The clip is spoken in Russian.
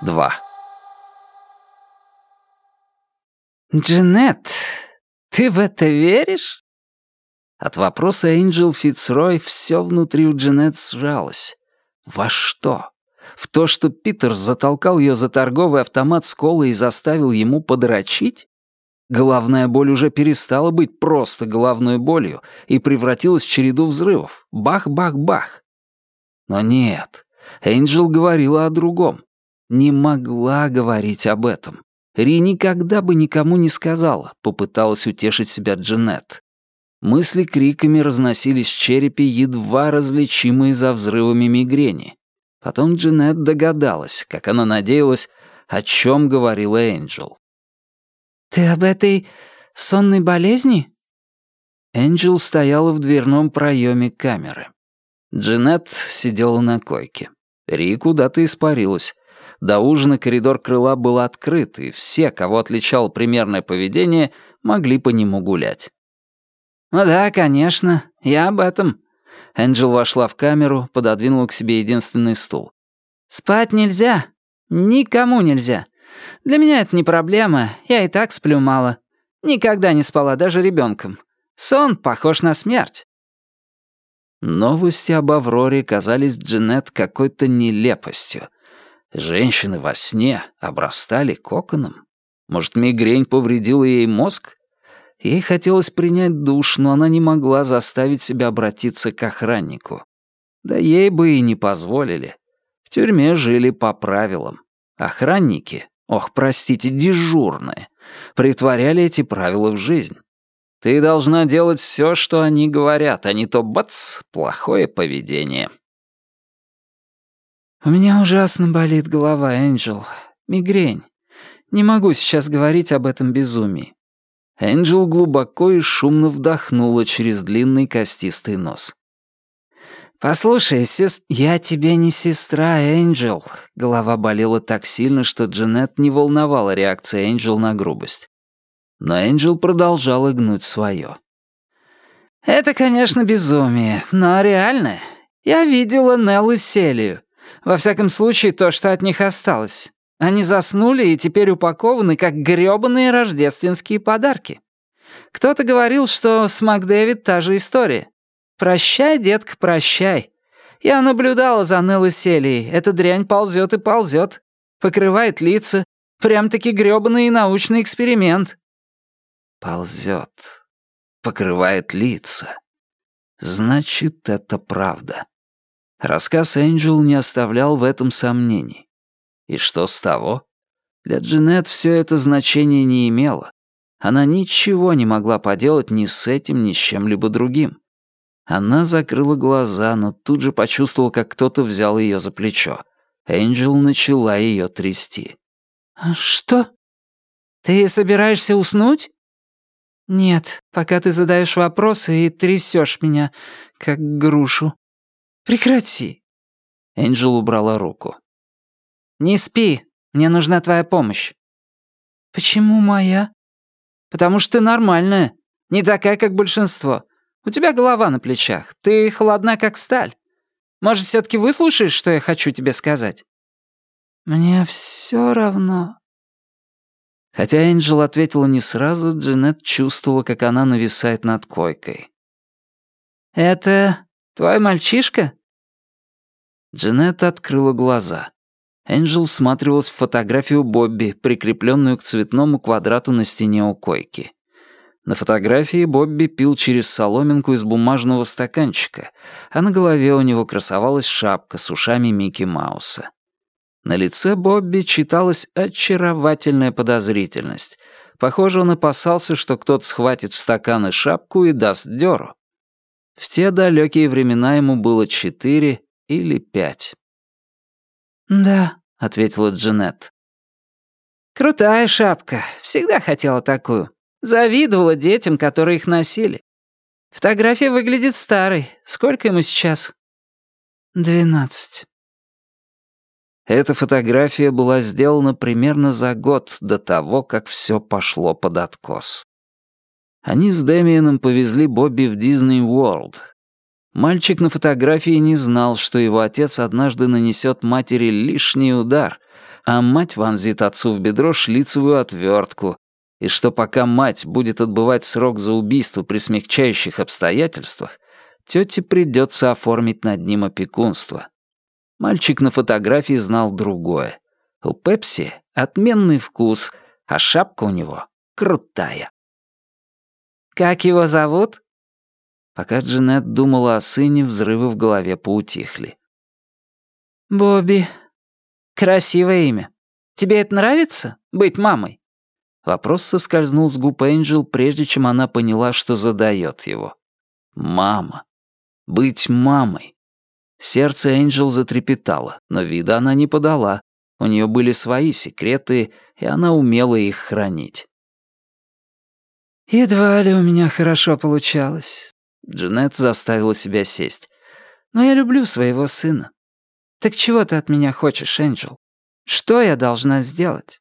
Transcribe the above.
2. «Джанет, ты в это веришь?» От вопроса Энджел Фицрой все внутри у Джанет сжалось. Во что? В то, что Питер затолкал ее за торговый автомат с колой и заставил ему подрочить? Головная боль уже перестала быть просто головной болью и превратилась в череду взрывов. Бах-бах-бах. Но нет, Энджел говорила о другом не могла говорить об этом. Ри никогда бы никому не сказала, попыталась утешить себя Джанет. Мысли криками разносились в черепе, едва различимые за взрывами мигрени. Потом Джанет догадалась, как она надеялась, о чем говорила Энджел. «Ты об этой сонной болезни?» Энджел стояла в дверном проеме камеры. Джанет сидела на койке. Ри куда-то испарилась. До ужина коридор крыла был открыт, и все, кого отличало примерное поведение, могли по нему гулять. «Ну да, конечно, я об этом». Энджел вошла в камеру, пододвинула к себе единственный стул. «Спать нельзя. Никому нельзя. Для меня это не проблема, я и так сплю мало. Никогда не спала, даже ребенком. Сон похож на смерть». Новости об Авроре казались Джанет какой-то нелепостью. Женщины во сне обрастали коконом? Может, мигрень повредила ей мозг? Ей хотелось принять душ, но она не могла заставить себя обратиться к охраннику. Да ей бы и не позволили. В тюрьме жили по правилам. Охранники, ох, простите, дежурные, притворяли эти правила в жизнь. Ты должна делать все, что они говорят, а не то бац, плохое поведение. «У меня ужасно болит голова, Энджел. Мигрень. Не могу сейчас говорить об этом безумии». Энджел глубоко и шумно вдохнула через длинный костистый нос. «Послушай, сест... я тебе не сестра, Энджел». Голова болела так сильно, что Джанет не волновала реакция Энджел на грубость. Но Энджел продолжала гнуть свое. «Это, конечно, безумие, но реальное. Я видела Нелл и Селию. Во всяком случае, то, что от них осталось. Они заснули и теперь упакованы, как грёбаные рождественские подарки. Кто-то говорил, что с Макдэвид та же история. «Прощай, детка, прощай». Я наблюдала за Неллой Селией. Эта дрянь ползет и ползет, покрывает лица. Прям-таки грёбаный научный эксперимент. Ползет, покрывает лица. Значит, это правда. Рассказ Энджел не оставлял в этом сомнений. И что с того? Для Джанет все это значение не имело. Она ничего не могла поделать ни с этим, ни с чем-либо другим. Она закрыла глаза, но тут же почувствовала, как кто-то взял ее за плечо. Энджел начала ее трясти. «А «Что? Ты собираешься уснуть?» «Нет, пока ты задаешь вопросы и трясешь меня, как грушу», Прекрати!» Энджел убрала руку. «Не спи. Мне нужна твоя помощь». «Почему моя?» «Потому что ты нормальная. Не такая, как большинство. У тебя голова на плечах. Ты холодна, как сталь. Может, все таки выслушаешь, что я хочу тебе сказать?» «Мне все равно». Хотя Энджел ответила не сразу, Джанет чувствовала, как она нависает над койкой. «Это твой мальчишка?» Джанет открыла глаза. Энджел всматривалась в фотографию Бобби, прикрепленную к цветному квадрату на стене у койки. На фотографии Бобби пил через соломинку из бумажного стаканчика, а на голове у него красовалась шапка с ушами Микки Мауса. На лице Бобби читалась очаровательная подозрительность. Похоже, он опасался, что кто-то схватит в стакан и шапку и даст дёру. В те далекие времена ему было четыре или пять. «Да», — ответила Джанет. «Крутая шапка. Всегда хотела такую. Завидовала детям, которые их носили. Фотография выглядит старой. Сколько ему сейчас?» «Двенадцать». Эта фотография была сделана примерно за год до того, как все пошло под откос. Они с Дэмиеном повезли Бобби в Дисней Уорлд, Мальчик на фотографии не знал, что его отец однажды нанесет матери лишний удар, а мать вонзит отцу в бедро шлицевую отвертку, и что пока мать будет отбывать срок за убийство при смягчающих обстоятельствах, тете придется оформить над ним опекунство. Мальчик на фотографии знал другое. У Пепси отменный вкус, а шапка у него крутая. «Как его зовут?» Пока Джанет думала о сыне, взрывы в голове поутихли. «Бобби. Красивое имя. Тебе это нравится? Быть мамой?» Вопрос соскользнул с губ Энджел, прежде чем она поняла, что задает его. «Мама. Быть мамой». Сердце Энджел затрепетало, но вида она не подала. У нее были свои секреты, и она умела их хранить. «Едва ли у меня хорошо получалось». Джанет заставила себя сесть. «Но я люблю своего сына. Так чего ты от меня хочешь, Энджел? Что я должна сделать?»